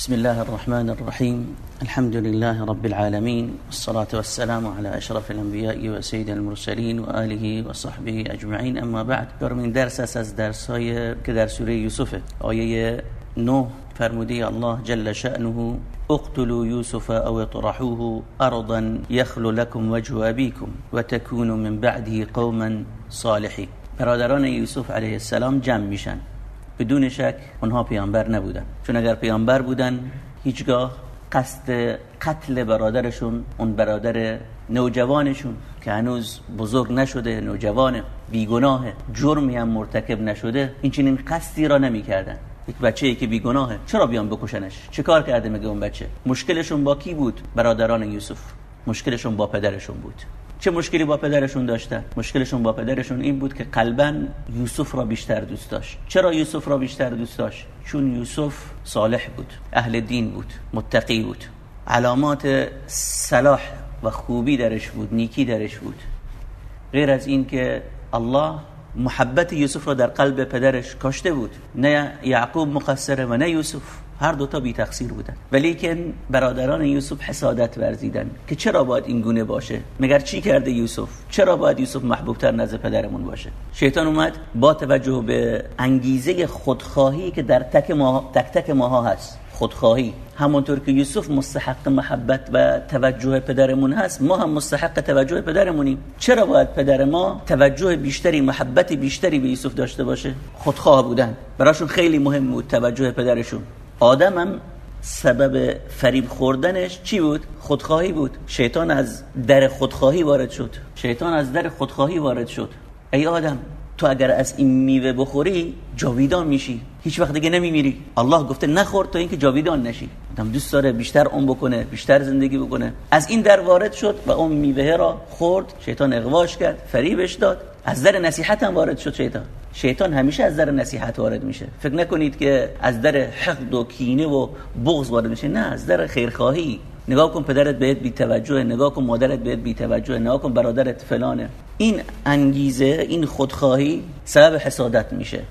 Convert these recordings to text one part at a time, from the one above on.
بسم الله الرحمن الرحيم. الحمد لله رب العالمين والصلاة والسلام على أشرف الأنبياء وسيد المرسلين وآله وصحبه أجمعين. أما بعد من درس أساس درس هاي كدر سورة يوسف. آية نوح فرمودي الله جل شأنه اقتلوا يوسف أو اطرحوه أرضا يخل لكم وجه أبيكم وتكونوا من بعده قوما صالحين. برادران يوسف عليه السلام جمع میشن. بدون شک اونها پیامبر نبودن. چون اگر پیامبر بودن هیچگاه قصد قتل برادرشون اون برادر نوجوانشون که هنوز بزرگ نشده نوجوان بیگناه جرمی هم مرتکب نشده این چنین قصدی را نمی‌کردن. یک بچه ای که بیگناهه چرا بیان بکشنش؟ چه کار کرده مگه اون بچه؟ مشکلشون با کی بود؟ برادران یوسف. مشکلشون با پدرشون بود. چه مشکلی با پدرشون داشتن مشکلشون با پدرشون این بود که قلبا یوسف را بیشتر دوست داشت. چرا یوسف را بیشتر دوست داشت؟ چون یوسف صالح بود اهل دین بود متقی بود. علامات صلاح و خوبی درش بود نیکی درش بود. غیر از این که الله محبت یوسف را در قلب پدرش کاشته بود. نه یعقوب مقصره و نه یوسف. هر دوتا بی تقصیر بودن. ولیکن برادران یوسف حسادت ورزیدن که چرا باید این گونه باشه؟ مگر چی کرده یوسف؟ چرا باید یوسف محبوب تر نزد پدرمون باشه؟ شیطان اومد با توجه به انگیزه خودخواهی که در تک ما تک تک ماها هست. خودخواهی. همونطور که یوسف مستحق محبت و توجه پدرمون هست ما هم مستحق توجه پدرمونیم. چرا باید پدر ما توجه بیشتری محبت بیشتری به یوسف داشته باشه؟ خودخواه بودن. براشون خیلی مهم بود توجه پدرشون. آدم هم سبب فریب خوردنش چی بود؟ خودخواهی بود. شیطان از در خودخواهی وارد شد. شیطان از در خودخواهی وارد شد. ای آدم تو اگر از این میوه بخوری جاویدان میشی. هیچ وقت دیگه نمیمیری. الله گفته نخور تا اینکه جاویدان نشی. آدم دوست داره بیشتر اون بکنه بیشتر زندگی بکنه. از این در وارد شد و اون میوه را خورد. شیطان اغواش کرد فریبش داد. از در نصیحت هم وارد شد شیطان. شیطان همیشه از در نصیحت وارد میشه. فکر نکنید که از در حقد و کینه و بغض وارد میشه. نه از در خیرخواهی. نگاه کن پدرت بهت بی توجه نگاه کن مادرت بهت بی توجه نگاه کن برادرت فلانه. این انگیزه این خودخواهی سبب حسادت میشه.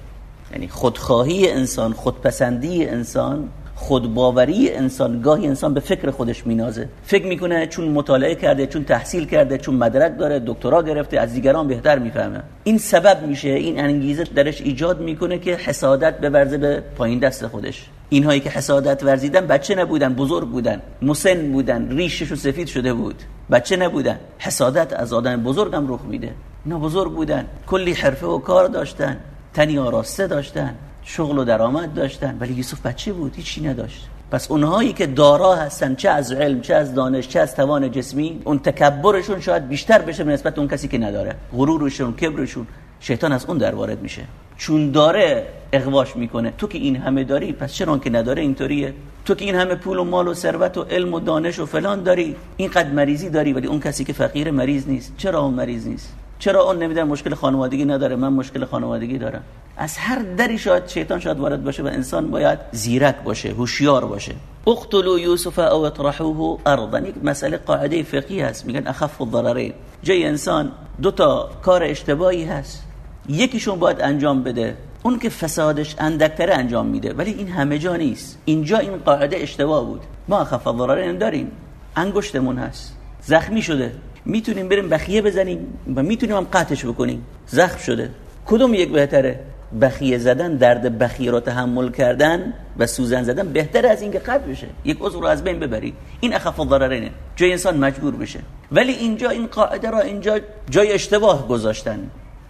یعنی خودخواهی انسان خودپسندی انسان خودباوری انسان گاهی انسان به فکر خودش مینازه. فکر می‌کنه چون مطالعه کرده چون تحصیل کرده چون مدرک داره دکترا گرفته از دیگران بهتر می‌فهمه. این سبب میشه این انگیزه درش ایجاد می‌کنه که حسادت بورزه به پایین دست خودش. اینهایی که حسادت ورزیدن بچه نبودن بزرگ بودن مسن بودن ریشش سفید شده بود. بچه نبودن حسادت از آدم بزرگم رخ میده. اینا بزرگ بودن کلی حرفه و کار داشتن تنی آراسته داشتن شغل و درآمد داشتن. ولی یوسف بچه بود هیچی نداشت. پس اونهایی که دارا هستن چه از علم چه از دانش چه از توان جسمی اون تکبرشون شاید بیشتر بشه به نسبت اون کسی که نداره. غرورشون کبرشون شیطان از اون در وارد میشه. چون داره اغواش می‌کنه. تو که این همه داری پس چرا که نداره اینطوریه؟ تو که این همه پول و مال و ثروت و علم و دانش و فلان داری اینقدر مریضی داری ولی اون کسی که فقیر مریض نیست. چرا اون مریض نیست؟ چرا اون نمی‌دونم مشکل خانوادگی نداره؟ من مشکل خانوادگی دارم. از هر دری شاید شیطان شاید وارد باشه و انسان باید زیرک باشه هوشیار باشه. اقتلوا یوسف او اطرحوه ارضا. یک مسئله قاعده فقهی هست. میگن اخف الضررین. جای انسان دو تا کار اشتباهی هست. یکیشون باید انجام بده. اون که فسادش اندکتره انجام میده. ولی این همه جا نیست. اینجا این قاعده اشتباه بود. ما اخف الضررین داریم. انگشتمون هست. زخمی شده. می‌تونیم بریم بخیه بزنیم و می‌تونیم هم قطعش بکنیم. زخم شده. کدوم یک بهتره؟ بخیه زدن درد بخیه رو تحمل کردن و سوزن زدن بهتر از اینکه قطع بشه. یک عضو رو از بین ببرید. این اخف الضررینه. جای انسان مجبور بشه. ولی اینجا این قاعده را اینجا جای اشتباه گذاشتن.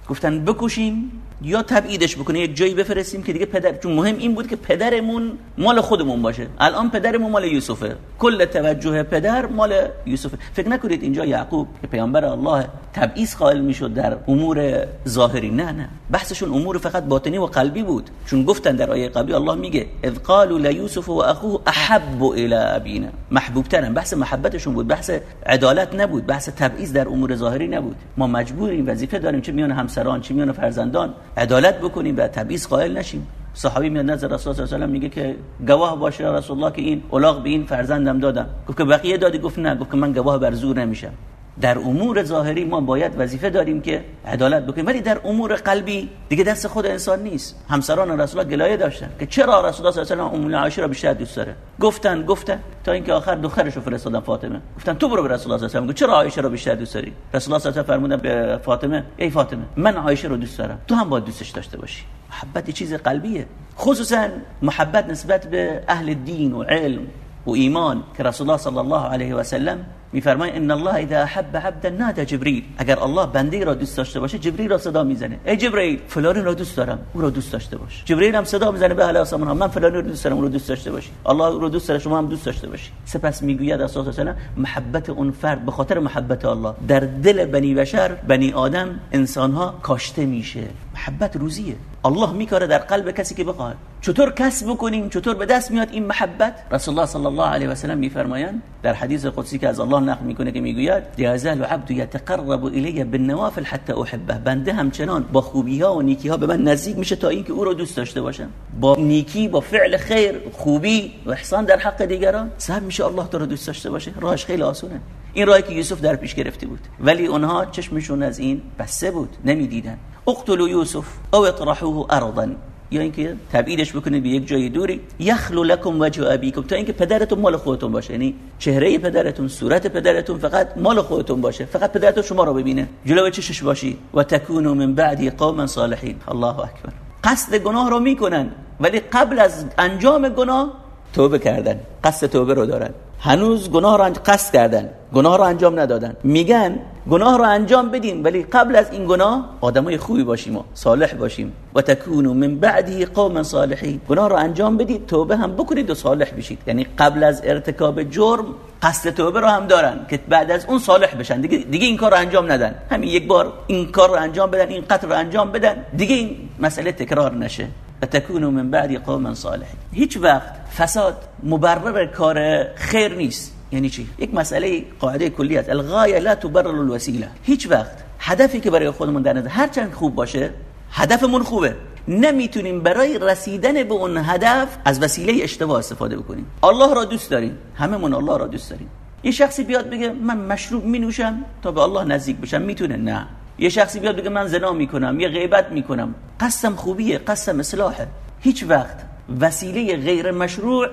گفتن بکشیم یا تبعیدش بکنه یک جایی بفرستیم که دیگه پدر چون مهم این بود که پدرمون مال خودمون باشه. الان پدرمون مال یوسفه. کل توجه پدر مال یوسفه. فکر نکنید اینجا یعقوب که پیامبر الله تبعیض قائل می‌شد در امور ظاهری. نه نه. بحثشون امور فقط باطنی و قلبی بود. چون گفتن در آیه قبلی الله میگه اذ قالوا لیوسف و اخوه احب الى ابینا محبوب ترن بحث محبتشون بود. بحث عدالت نبود. بحث تبعیض در امور ظاهری نبود. ما مجبوریم وظیفه داریم چه میان همسران چه میان فرزندان. عدالت بکنیم و تبعیض قائل نشیم. صحابی میاد نظر رسول الله صلی الله علیه و میگه که گواه باشه رسول الله که این الاغ به این فرزندم دادم. گفت که بقیه دادی؟ گفت نه. گفت که من گواه بر زور نمیشم. در امور ظاهری ما باید وظیفه داریم که عدالت بکنیم. ولی در امور قلبی دیگه دست خود انسان نیست. همسران رسول الله گلایه داشتن که چرا رسول الله صلی الله علیه و آله را بیشتر دوست داره؟ گفتن گفتن. تا اینکه آخر دخترش رو فرستادن فاطمه. گفتن تو برو به رسول الله صلی الله علیه و چرا عایشه رو بیشتر دوست داری؟ رسول الله صلی الله علیه و فرمودن به فاطمه ای فاطمه من عایشه رو دوست دارم. تو هم باید دوستش داشته باشی. محبت چیز قلبیه. خصوصا محبت نسبت به اهل دین و علم و ایمان که رسول الله صلی الله علیه و سلم میفرمای ان الله اذا احب عبدا نادى جبريل اگر الله بنده را دوست داشته باشه جبرئیل را صدا می‌زنه. ای جبرئیل فلان را دوست دارم او را دوست داشته باش. جبرئیل هم صدا می‌زنه به اهل آسمان من فلان را دوست دارم او را دوست داشته باشی. الله او را دوست داره شما هم دوست داشته باشی. سپس می‌گوید الله صلی محبت اون فرد به خاطر محبت الله. در دل بنی بشر بنی آدم انسان ها کاشته میشه. محبت روزیه. الله میکاره در قلب کسی که بخواد. چطور کسب بکنیم چطور به دست میاد این محبت؟ رسول الله صلی الله علیه و سلم میفرمایند در حدیث قدسی که از الله نقل می‌کنه که می‌گوید یازال عبد یتقرب الی بالنوافل حتی احبه. بنده همچنان با خوبی ها و نیکی ها به من نزدیک میشه تا اینکه او رو دوست داشته باشم. با نیکی با فعل خیر خوبی و احسان در حق دیگران سبب میشه الله تو رو دوست داشته باشه. راهش خیلی آسونه. این راهی که یوسف در پیش گرفته بود. ولی اونها چشمشون از این بسته بود نمی‌دیدن. اقتلوا یوسف او اطرحوه ارضا. یا اینکه تبعیدش بکنید به یک جای دوری. یخلو لکم وجه ابیکم. تا اینکه پدرتون مال خودتون باشه. یعنی چهره پدرتون صورت پدرتون فقط مال خودتون باشه. فقط پدرتون شما رو ببینه. جلو چشش باشی. و تکونوا من بعدی قوما صالحین. الله اکبر. قصد گناه رو می‌کنن. ولی قبل از انجام گناه توبه کردن. قصد توبه رو دارن. هنوز گناه را قصد کردن گناه را انجام ندادن. میگن گناه را انجام بدیم ولی قبل از این گناه آدمای خوبی باشیم و صالح باشیم. و تکونو من بعدی قوم صالحین. گناه را انجام بدید توبه هم بکنید و صالح بشید. یعنی قبل از ارتکاب جرم قصد توبه را هم دارن که بعد از اون صالح بشن. دیگه, دیگه این کار را انجام ندن. همین یک بار این کار را انجام بدن این قتل را انجام بدن. دیگه این مسئله تکرار نشه. و تکونو من بعدی قوم صالحین. هیچ وقت فساد مبرر کار خیر نیست. یعنی چی؟ یک مسئله قاعده کلی است الغایه لا تبرر الوسیله. هیچ وقت هدفی که برای خودمون در نظر هر چند خوب باشه هدفمون خوبه. نمی‌تونیم برای رسیدن به اون هدف از وسیله اشتباه استفاده بکنیم. الله را دوست داریم. هممون الله را دوست داریم. یه شخصی بیاد بگه من مشروب می نوشم تا به الله نزدیک بشم. می‌تونه؟ نه. یه شخصی بیاد بگه من زنا می‌کنم یه غیبت می‌کنم. قسم خوبیه قسم اصلاحه. هیچ وقت. وسیله غیر مشروع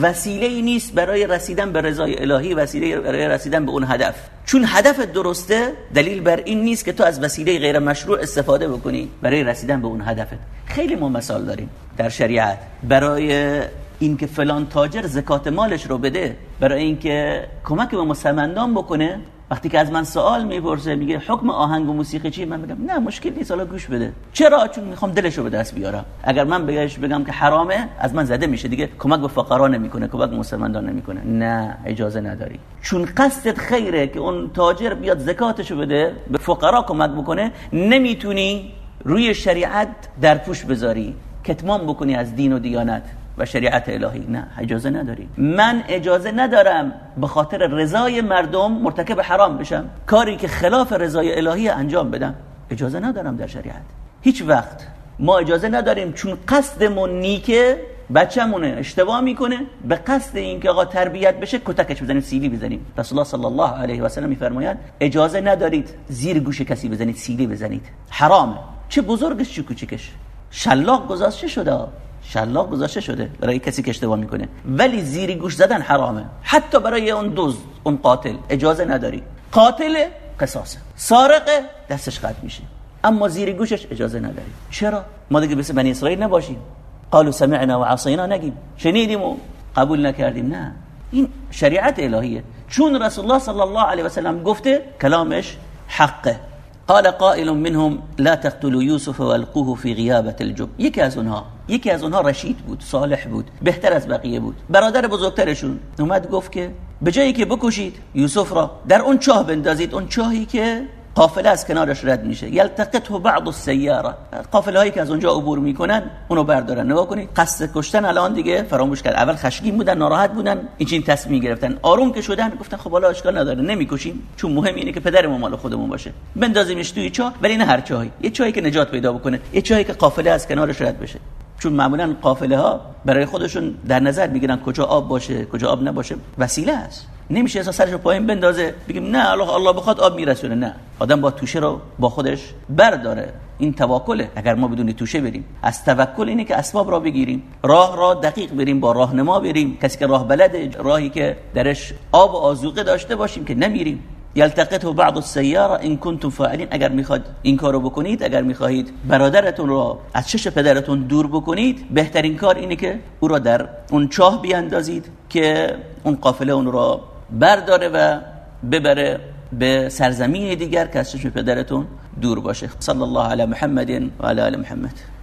وسیله نیست برای رسیدن به رضای الهی وسیله برای رسیدن به اون هدف. چون هدف درسته دلیل بر این نیست که تو از وسیله غیر مشروع استفاده بکنی برای رسیدن به اون هدفت. خیلی ما مثال داریم در شریعت. برای اینکه فلان تاجر زکات مالش رو بده برای اینکه کمک به مسلمانان بکنه وقتی که از من سوال می‌پرسه میگه حکم آهنگ و موسیقی چیه؟ من میگم نه مشکل نیست حالا گوش بده. چرا؟ چون می‌خوام دلشو به دست بیارم. اگر من بگش بگم که حرامه از من زده میشه دیگه. کمک به فقرا نمی‌کنه کمک به مسلمانان نمی‌کنه. نه اجازه نداری. چون قصدت خیره که اون تاجر بیاد زکاتشو بده به فقرا کمک بکنه نمی‌تونی روی شریعت در پوش بذاری. کتمان بکنی از دین و دیانت. و شریعت الهی. نه اجازه نداری. من اجازه ندارم به خاطر رضای مردم مرتکب حرام بشم. کاری که خلاف رضای الهی انجام بدم. اجازه ندارم در شریعت. هیچ وقت. ما اجازه نداریم چون قصدمون نیکه بچه‌مونه اشتباه می‌کنه به قصد اینکه آقا تربیت بشه کتکش بزنیم سیلی بزنیم رسول الله صلی الله علیه و سلم میفرمایند اجازه ندارید زیر گوش کسی بزنید سیلی بزنید. حرامه. چه بزرگش چه کوچکش شلاق گذاشته شده. شلاق گذاشته شده برای کسی که اشتباه می‌کنه. ولی زیری گوش زدن حرامه. حتی برای اون دوز اون قاتل. اجازه نداری. قاتل قصاصه. سارقه دستش قطع میشه. اما زیری گوشش اجازه نداری. چرا؟ ما دیگه مثل بنی اسرائیل نباشیم. قالوا سمعنا و عصینا نگیم شنیدیم و قبول نکردیم. نه. این شریعت الهیه. چون رسول الله صلی الله علیه و سلم گفته کلامش حقه. قال قائل منهم لا تقتلوا يوسف والقوه في غيابه الجب. یکی از اونها یکی از اونها رشید بود صالح بود بهتر از بقیه بود. برادر بزرگترشون اومد گفت که به جایی که بکشید یوسف را در اون چاه بندازید اون چاهی که قافله از کنارش رد میشه. یلتقطه بعض السیاره. قافله هایی که از اونجا عبور می‌کنن اونو بردارن. نگاه کنید قصد کشتن الان دیگه فراموش کرد. اول خشمگین بودن ناراحت بودن این تصمیم گرفتن. آروم که شدن گفتن خب حالا اشکال نداره نمی‌کشیم. چون مهم اینه که پدرمون مال خودمون باشه. بندازیمش توی چاه ولی نه هر چاهی یه چاهی که نجات پیدا بکنه. یه چاهی که قافله از کنارش رد بشه. چون معمولا قافله ها برای خودشون در نظر می‌گیرن کجا آب باشه کجا آب نباشه. وسیله است. نمیشه اصلا سرش پایین بندازه؟ بگیم نه الله الله بخواد آب میرسونه. نه. آدم با توشه رو با خودش برداره. این توکله. اگر ما بدون توشه بریم. از توکل اینه که اسباب را بگیریم. راه را دقیق بریم با راهنما بریم. کسی که راه بلده راهی که درش آب و آذوقه داشته باشیم که نمیریم. یلتقطه بعض السیاره ان کنتم فاعلین. اگر می‌خواد این کارو بکنید اگر می‌خواهید برادرتون رو از چش پدرتون دور بکنید بهترین کار اینه که او را در اون چاه بیاندازید که اون قافله اون را برداره و ببره به سرزمین دیگر که از چشم پدرتون دور باشه. صلی الله علی محمد و علی محمد.